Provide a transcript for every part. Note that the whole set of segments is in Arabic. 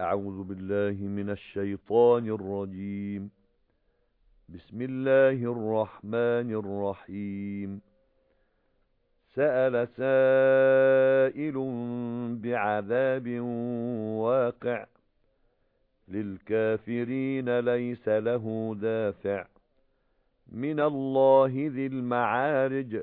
أعوذ بالله من الشيطان الرجيم. بسم الله الرحمن الرحيم. سأل سائل بعذاب واقع. للكافرين ليس له دافع. من الله ذي المعارج.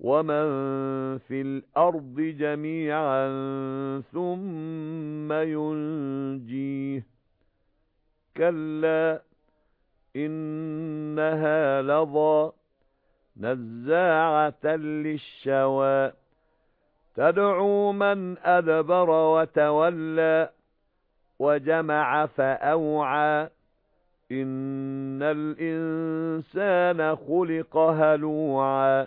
ومن في الأرض جميعا ثم ينجيه كلا إنها لظى نزاعة للشوى تدعو من أدبر وتولى وجمع فأوعى إن الإنسان خلق هلوعا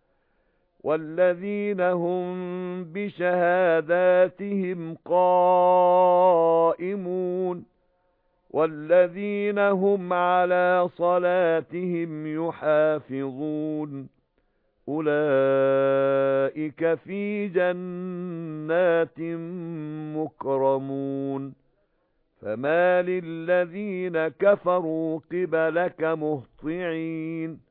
وَالَّذِينَ هُمْ بِشَهَادَاتِهِمْ قَائِمُونَ وَالَّذِينَ هُمْ عَلَى صَلَاتِهِمْ يُحَافِظُونَ أُولَئِكَ فِي جَنَّاتٍ مُكْرَمُونَ فَمَالِ الَّذِينَ كَفَرُوا قِبَلَكَ مُهْطِعِينَ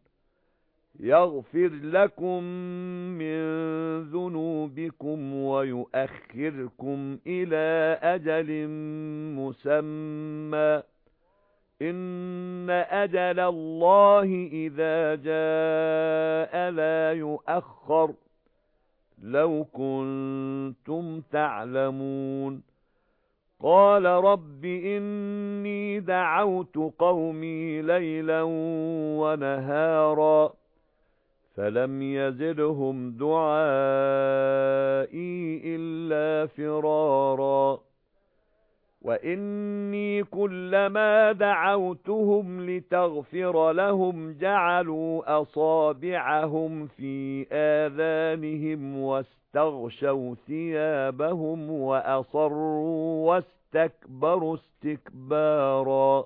يَغْفِرْ لَكُم مِّن ذُنُوبِكُمْ وَيُؤَخِّرْكُمْ إِلَى أَجَلٍ مُّسَمًّى. إِنَّ أَجَلَ اللَّهِ إِذَا جَاءَ لَا يُؤَخَّرُ. لَوْ كُنتُمْ تَعْلَمُونَ. قَالَ رَبِّ إِنِّي دَعَوْتُ قَوْمِي لَيْلًا وَنَهَارًا. فَلَمْ يَزِدْهُمْ دُعَائِي إِلَّا فِرَارًا وَإِنِّي كُلَّمَا دَعَوْتُهُمْ لِتَغْفِرَ لَهُمْ جَعَلُوا أَصَابِعَهُمْ فِي آذَانِهِمْ وَاسْتَغْشَوْا ثِيَابَهُمْ وَأَصَرُّوا وَاسْتَكْبَرُوا اسْتِكْبَارًا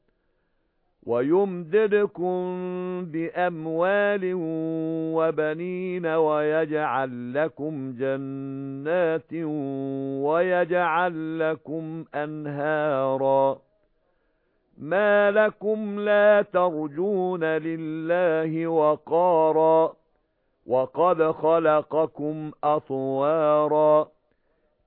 وَيُمْدِدْكُمْ بِأَمْوَالٍ وَبَنِينَ وَيَجْعَلْ لَكُمْ جَنَّاتٍ وَيَجْعَلْ لَكُمْ أَنْهَارًا. مَا لَكُمْ لَا تَرْجُونَ لِلَّهِ وَقَارًا. وَقَدْ خَلَقَكُمْ أَطْوَارًا.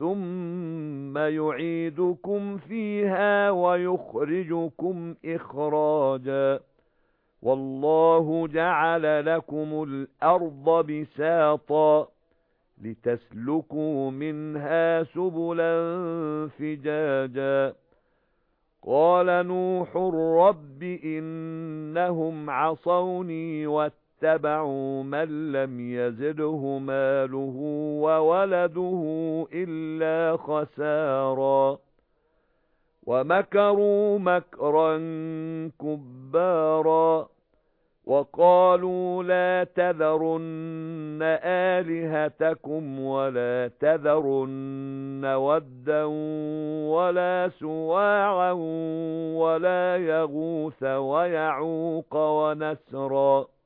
ثُمَّ يُعِيدُكُمْ فِيهَا وَيُخْرِجُكُمْ إِخْرَاجًا وَاللَّهُ جَعَلَ لَكُمُ الْأَرْضَ بِسَاطًا لِتَسْلُكُوا مِنْهَا سُبُلًا فِجَاجًا قَالَ نُوحٌ رَبِّ إِنَّهُمْ عَصَوْنِي اتَّبَعُوا مَن لَّمْ يَزِدْهُ مَالُهُ وَوَلَدُهُ إِلَّا خَسَارًا وَمَكَرُوا مَكْرًا كُبَّارًا وَقَالُوا لَا تَذَرُنَّ آلِهَتَكُمْ وَلَا تَذَرُنَّ وَدًّا وَلَا سُوَاعًا وَلَا يَغُوثَ وَيَعُوقَ وَنَسْرًا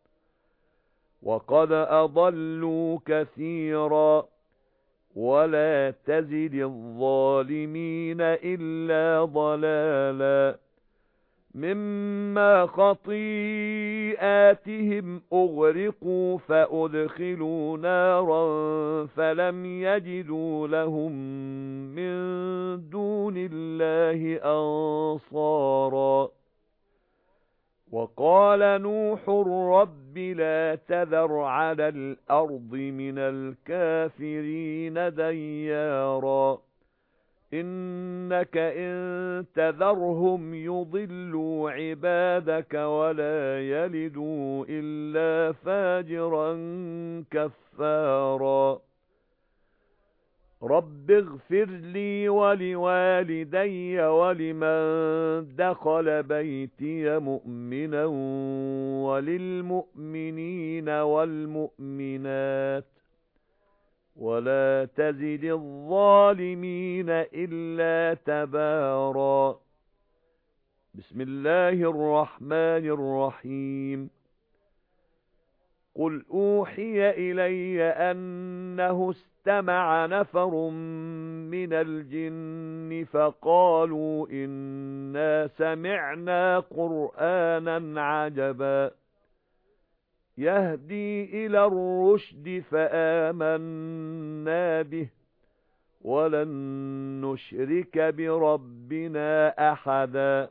وَقَدْ أَضَلُّوا كَثِيرًا وَلَا تَزِدِ الظَّالِمِينَ إِلَّا ضَلَالًا مِمَّا خَطِيئَاتِهِمْ أُغْرِقُوا فَأُدْخِلُوا نَارًا فَلَمْ يَجِدُوا لَهُم مِّن دُونِ اللَّهِ أَنصَارًا وَقَالَ نُوحٌ رَبِّ لَا تَذَرْ عَلَى الْأَرْضِ مِنَ الْكَافِرِينَ دَيَّارًا. إِنَّكَ إِن تَذَرْهُمْ يُضِلُّوا عِبَادَكَ وَلَا يَلِدُوا إِلَّا فَاجِرًا كَفَّارًا. رَبِّ اغْفِرْ لِي وَلِوَالِدَيَّ وَلِمَن دَخَلَ بَيْتِيَ مُؤْمِنًا وَلِلْمُؤْمِنِينَ وَالْمُؤْمِنَاتِ وَلَا تَزِدِ الظَّالِمِينَ إِلَّا تَبَارًا بِسْمِ اللَّهِ الرَّحْمَنِ الرَّحِيمِ قُلْ أُوحِيَ إِلَيَّ أَنَّهُ اسْتَمَعَ نَفَرٌ مِنَ الْجِنِّ فَقَالُوا إِنَّا سَمِعْنَا قُرْآنًا عَجَبًا يَهْدِي إِلَى الرُّشْدِ فَآمَنَّا بِهِ وَلَن نُّشْرِكَ بِرَبِّنَا أَحَدًا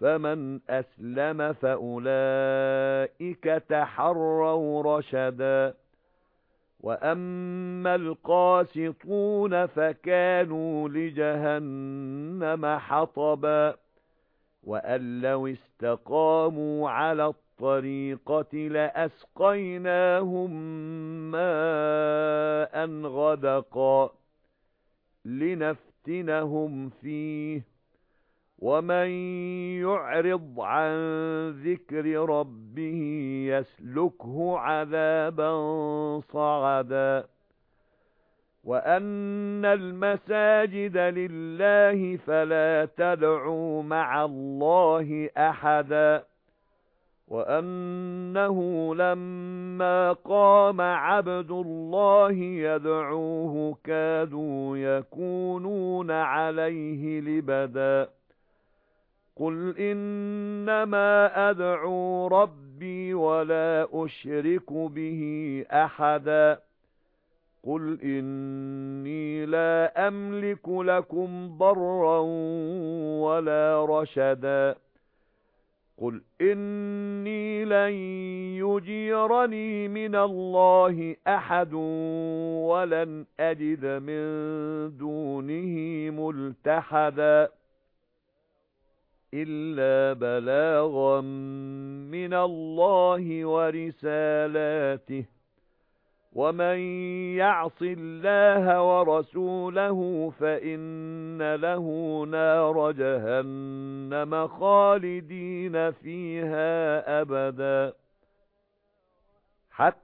فَمَنْ أَسْلَمَ فَأُولَئِكَ تَحَرَّوْا رَشَدًا. وَأَمَّا الْقَاسِطُونَ فَكَانُوا لِجَهَنَّمَ حَطَبًا. وَأَن لَّوِ اسْتَقَامُوا عَلَى الطَّرِيقَةِ لَأَسْقَيْنَاهُم مَّاءً غَدَقًا. لِّنَفْتِنَهُمْ فِيهِ. وَمَن يُعْرِضْ عَن ذِكْرِ رَبِّهِ يَسْلُكْهُ عَذَابًا صَعَدًا. وَأَنَّ الْمَسَاجِدَ لِلَّهِ فَلَا تَدْعُوا مَعَ اللَّهِ أَحَدًا. وَأَنَّهُ لَمَّا قَامَ عَبْدُ اللَّهِ يَدْعُوهُ كَادُوا يَكُونُونَ عَلَيْهِ لِبَدًا. قُلْ إِنَّمَا أَدْعُو رَبِّي وَلَا أُشْرِكُ بِهِ أَحَدًا قُلْ إِنِّي لَا أَمْلِكُ لَكُمْ ضَرًّا وَلَا رَشَدًا قُلْ إِنِّي لَن يُجِيرَنِي مِنَ اللَّهِ أَحَدٌ وَلَنْ أَجِدَ مِن دُونِهِ مُلْتَحَدًا إِلَّا بَلَاغًا مِنَ اللَّهِ وَرِسَالَاتِهِ وَمَن يَعْصِ اللَّهَ وَرَسُولَهُ فَإِنَّ لَهُ نَارَ جَهَنَّمَ خَالِدِينَ فِيهَا أَبَدًا حَتَّى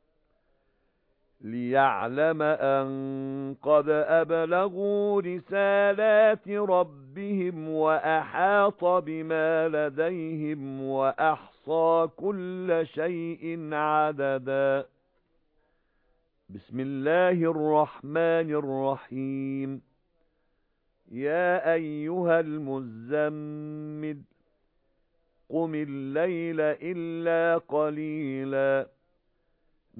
لِيَعْلَمَ أَن قَدْ أَبْلَغُوا رِسَالَاتِ رَبِّهِمْ وَأَحَاطَ بِمَا لَدَيْهِمْ وَأَحْصَى كُلَّ شَيْءٍ عَدَدًا. بسم الله الرحمن الرحيم. يا أيها المزمل قم الليل إلا قليلا.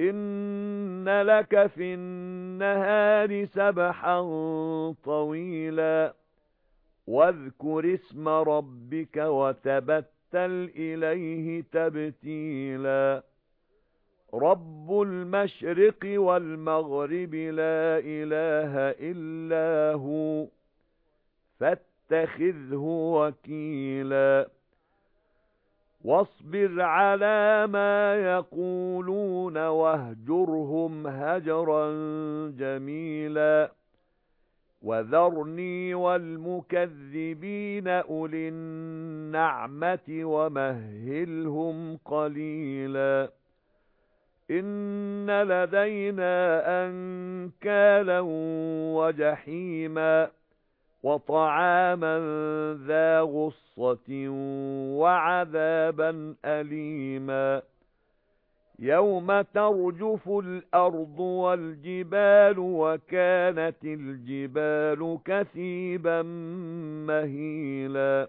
إِنَّ لَكَ فِي النَّهَارِ سَبْحًا طَوِيلًا وَاذْكُرِ اسْمَ رَبِّكَ وَتَبَتَّلْ إِلَيْهِ تَبْتِيلًا رَبُّ الْمَشْرِقِ وَالْمَغْرِبِ لَا إِلَٰهَ إِلَّا هُوَ فَاتَّخِذْهُ وَكِيلًا وَاصْبِرْ عَلَى مَا يَقُولُونَ وَاهْجُرْهُمْ هَجْرًا جَمِيلًا. وَذَرْنِي وَالْمُكَذِّبِينَ أُولِي النَّعْمَةِ وَمَهِّلْهُمْ قَلِيلًا. إِنَّ لَدَيْنَا أَنكَالًا وَجَحِيمًا. وَطَعَامًا ذَا غُصَّةٍ وَعَذَابًا أَلِيمًا. يَوْمَ تَرْجُفُ الْأَرْضُ وَالْجِبَالُ وَكَانَتِ الْجِبَالُ كَثِيبًا مَهِيلًا.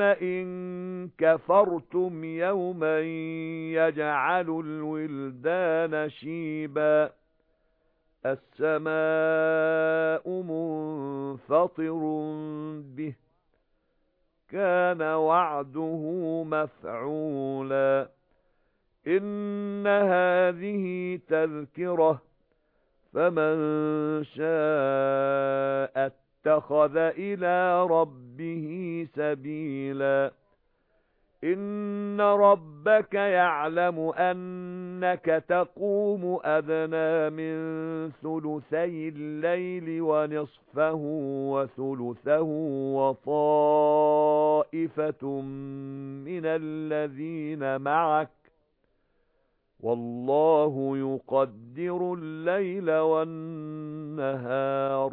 إِن كَفَرْتُمْ يَوْمًا يَجْعَلُ الْوِلْدَانَ شِيبًا. السَّمَاءُ مُنفَطِرٌ بِهِ. كَانَ وَعْدُهُ مَفْعُولًا. إِنَّ هَذِهِ تَذْكِرَةٌ. فَمَن شَاءَ اتَّخَذَ إِلَى رَبِّهِ سَبِيلًا. إِنَّ رَبَّكَ يَعْلَمُ أَنَّكَ تَقُومُ أَدْنَى مِنْ ثُلُثَيِ اللَّيْلِ وَنِصْفَهُ وَثُلُثَهُ وَطَائِفَةٌ مِنَ الَّذِينَ مَعَكَ. وَاللَّهُ يُقَدِّرُ اللَّيْلَ وَالنَّهَارَ.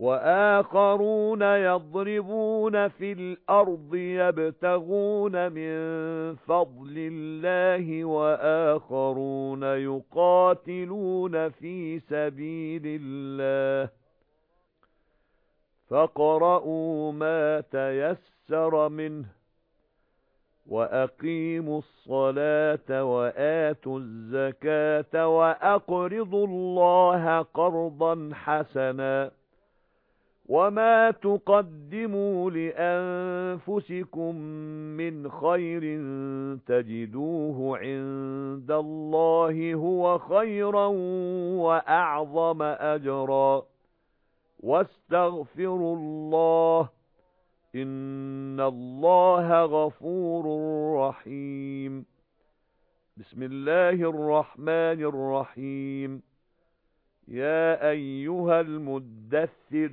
وَآخَرُونَ يَضْرِبُونَ فِي الْأَرْضِ يَبْتَغُونَ مِن فَضْلِ اللَّهِ وَآخَرُونَ يُقَاتِلُونَ فِي سَبِيلِ اللَّهِ. فَاقْرَؤُوا مَا تَيَسَّرَ مِنْهُ وَأَقِيمُوا الصَّلَاةَ وَآتُوا الزَّكَاةَ وَأَقْرِضُوا اللَّهَ قَرْضًا حَسَنًا. وَمَا تُقَدِّمُوا لِأَنفُسِكُم مِّنْ خَيْرٍ تَجِدُوهُ عِندَ اللَّهِ هُوَ خَيْرًا وَأَعْظَمَ أَجْرًا وَاسْتَغْفِرُوا اللَّهَ إِنَّ اللَّهَ غَفُورٌ رَّحِيمٌ بِسْمِ اللَّهِ الرَّحْمَنِ الرَّحِيمِ يَا أَيُّهَا الْمُدَّثِّرُ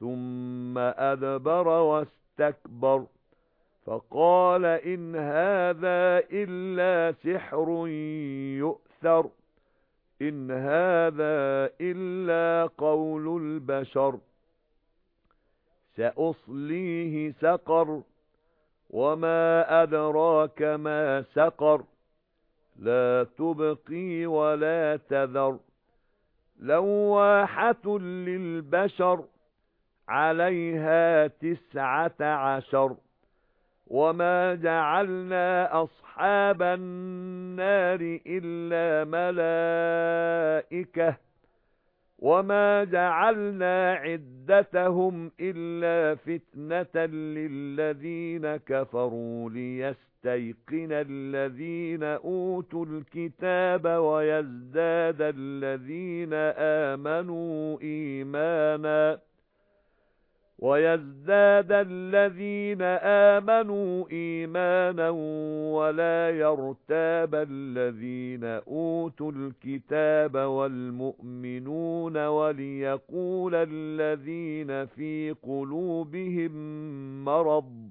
ثُمَّ أَدْبَرَ وَاسْتَكْبَرَ فَقَالَ إِنْ هَذَا إِلَّا سِحْرٌ يُؤْثَرُ إِنْ هَذَا إِلَّا قَوْلُ الْبَشَرِ سَأُصْلِيهِ سَقَرَ وَمَا أَدْرَاكَ مَا سَقَرُ لَا تُبْقِي وَلَا تَذَرُ لَوَّاحَةٌ لِلْبَشَرِ عَلَيْهَا تِسْعَةَ عَشَرَ وَمَا جَعَلْنَا أَصْحَابَ النَّارِ إِلَّا مَلَائِكَةً وَمَا جَعَلْنَا عِدَّتَهُمْ إِلَّا فِتْنَةً لِلَّذِينَ كَفَرُوا لِيَسْتَيْقِنَ الَّذِينَ أُوتُوا الْكِتَابَ وَيَزْدَادَ الَّذِينَ آمَنُوا إِيمَانًا وَيَزْدَادَ الَّذِينَ آمَنُوا إِيمَانًا وَلَا يَرْتَابَ الَّذِينَ أُوتُوا الْكِتَابَ وَالْمُؤْمِنُونَ وَلِيَقُولَ الَّذِينَ فِي قُلُوبِهِم مَّرَضٌ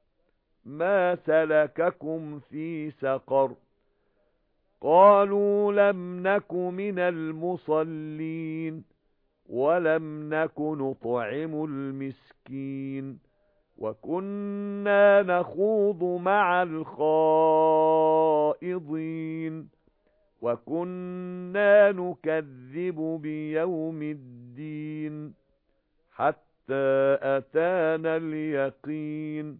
مَا سَلَكَكُمْ فِي سَقَرَ قالوا لم نك من المصلين ولم نك نطعم المسكين وَكُنَّا نَخُوضُ مَعَ الْخَائِضِينَ وَكُنَّا نُكَذِّبُ بِيَوْمِ الدِّينِ حَتَّى أَتَانَا الْيَقِينُ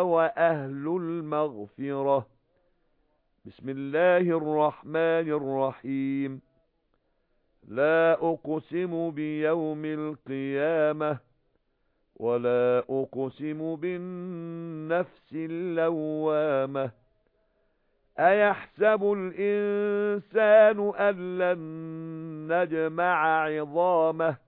وَأَهْلُ الْمَغْفِرَةِ. بِسْمِ اللَّهِ الرَّحْمَنِ الرَّحِيمِ. لا أقسم بيوم القيامة ولا أقسم بالنفس اللوامة. أيحسب الإنسان أن لن نجمع عظامه؟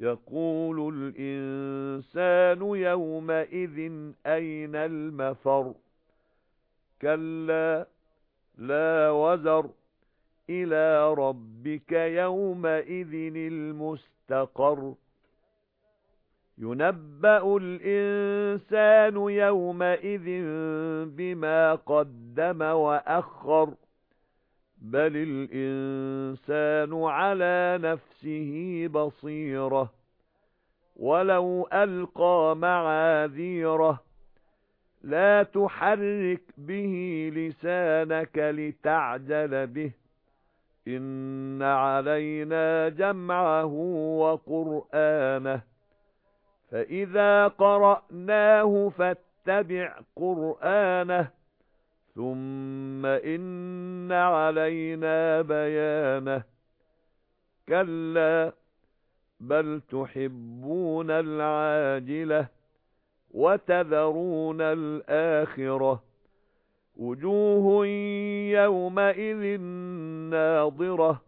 يَقُولُ الْإِنسَانُ يَوْمَئِذٍ أَيْنَ الْمَفَرُّ؟ كَلَّا لا وزر. إلى ربك يومئذ المستقر. ينبأ الإنسان يومئذ بما قدم وأخر. بل الإنسان على نفسه بصيرة ولو ألقى معاذيره لا تحرك به لسانك لتعجل به إن علينا جمعه وقرآنه فإذا قرأناه فاتبع قرآنه ثم إن علينا بيانه كلا بل تحبون العاجلة وَتَذَرُونَ الْآخِرَةَ وُجُوهٌ يَوْمَئِذٍ نَاضِرَةٌ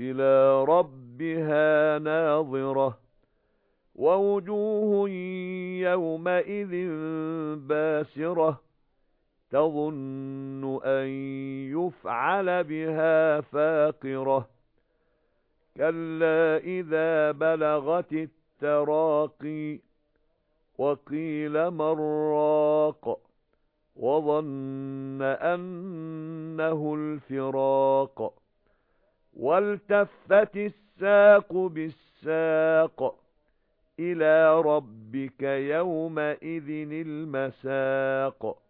إِلَى رَبِّهَا نَاظِرَةٌ وَوُجُوهٌ يَوْمَئِذٍ بَاسِرَةٌ تَظُنُّ أَن يُفْعَلَ بِهَا فَاقِرَةٌ. كَلَّا إِذَا بَلَغَتِ التَّرَاقِيَ وَقِيلَ مَرَّاقٍ وَظَنَّ أَنَّهُ الْفِرَاقُ وَالْتَفَّتِ السَّاقُ بِالسَّاقِ إِلَى رَبِّكَ يَوْمَئِذٍ الْمَسَاقُ.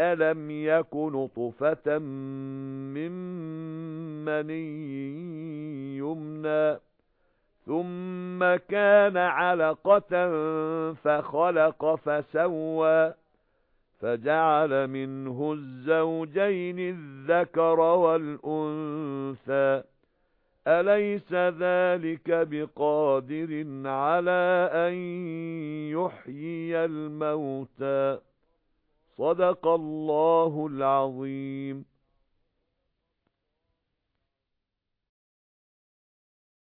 أَلَمْ يَكُ نُطْفَةً مِّن مَّنِيٍّ يُمْنَىٰ ثُمَّ كَانَ عَلَقَةً فَخَلَقَ فَسَوَّى فَجَعَلَ مِنْهُ الزَّوْجَيْنِ الذَّكَرَ وَالْأُنثَى أَلَيْسَ ذَلِكَ بِقَادِرٍ عَلَى أَن يُحْيِيَ الْمَوْتَى صَدَقَ اللَّهُ الْعَظِيمُ.